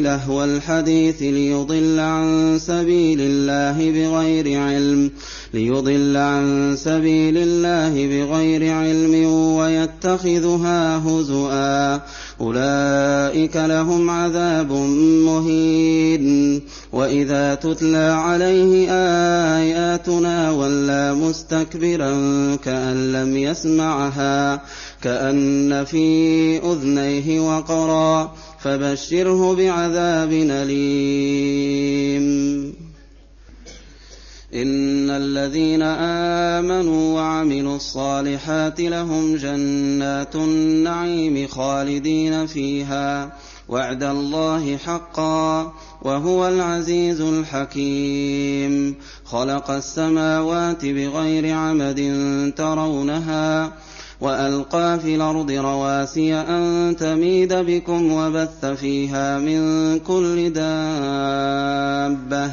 لهو الحديث ليضل عن سبيل الله بغير علم. ليضل عن سبيل الله بغير علم ويتخذها هزؤا. أولئك لهم عذاب مهين. وإذا تتلى عليه آياتنا ولى مستكبرا كأن لم يسمعها كأن في أذنيه وقرا فبشره بعذاب أليم. إن الذين آمنوا وعملوا الصالحات لهم جنات النعيم خالدين فيها وعد الله حقا وهو العزيز الحكيم. خلق السماوات بغير عمد ترونها وألقى في الأرض رواسي أن تميد بكم وبث فيها من كل دابة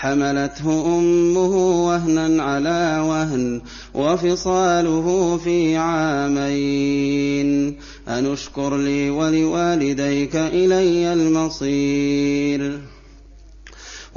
حملته أمه وهنا على وهن وفصاله في عامين. أن اشكر لي ولوالديك إلي المصير.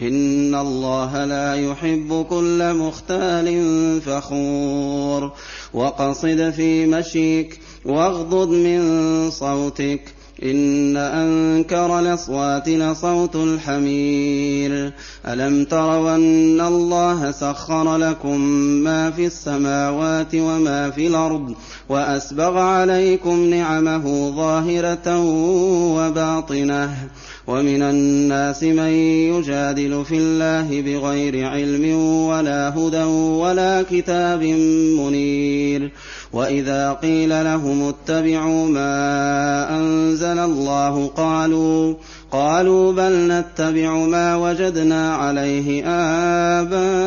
إن الله لا يحب كل مختال فخور وقصد في مشيك واغضض من صوتك إن أنكر الأصوات لصوت الحمير. ألم تروا أن الله سخر لكم ما في السماوات وما في الأرض وأسبغ عليكم نعمه ظاهرة وباطنة. ومن الناس من يجادل في الله بغير علم ولا هدى ولا كتاب منير. وإذا قيل لهم اتبعوا ما أنزل الله قالوا قالوا بل نتبع ما وجدنا عليه آباءنا.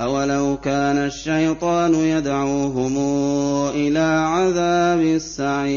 أولو كان الشيطان يدعوهم إلى عذاب السعير.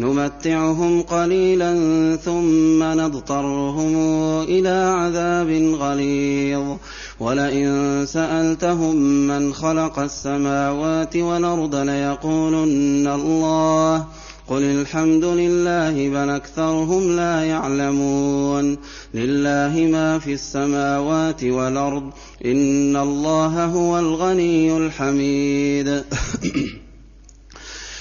نمتعهم قليلا ثم نضطرهم إلى عذاب غليظ. ولئن سألتهم من خلق السماوات والأرض ليقولن الله. قل الحمد لله بل أكثرهم لا يعلمون. لله ما في السماوات والأرض إن الله هو الغني الحميد.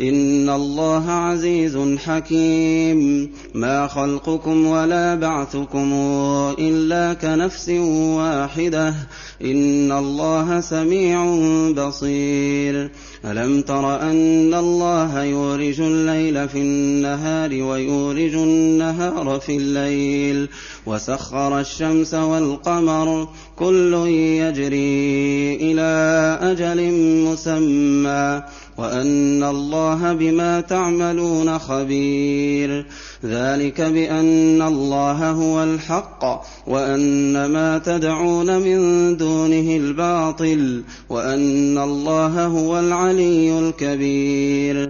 إن الله عزيز حكيم. ما خلقكم ولا بعثكم إلا كنفس واحدة. إن الله سميع بصير. ألم تر أن الله يورج الليل في النهار ويورج النهار في الليل. وسخر الشمس والقمر. كل يجري إلى أجل مسمى. وأن الله بما تعملون خبير. ذلك بأن الله هو الحق وأن ما تدعون من دونه الباطل وأن الله هو العلي الكبير.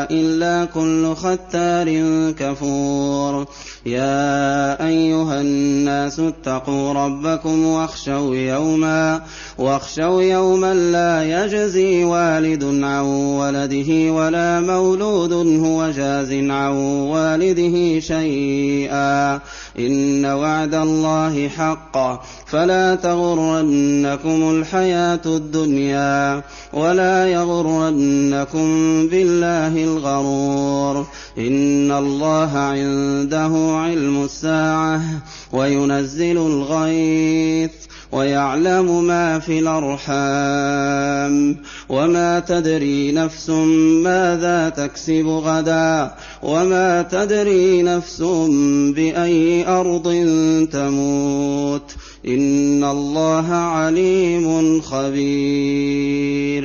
إلا كل ختار كفور. يا أيها الناس اتقوا ربكم واخشوا يوما واخشوا يوما لا يجزي والد عن ولده ولا مولود هو جاز عن والده شيئا. إن وعد الله حق. فلا تغرنكم الحياة الدنيا ولا يغرنكم بالله الغرور. إن الله عنده علم الساعة وينزل الغيث ويعلم ما في الأرحام. وما تدري نفس ماذا تكسب غدا وما تدري نفس بأي أرض تموت. إن الله عليم خبير.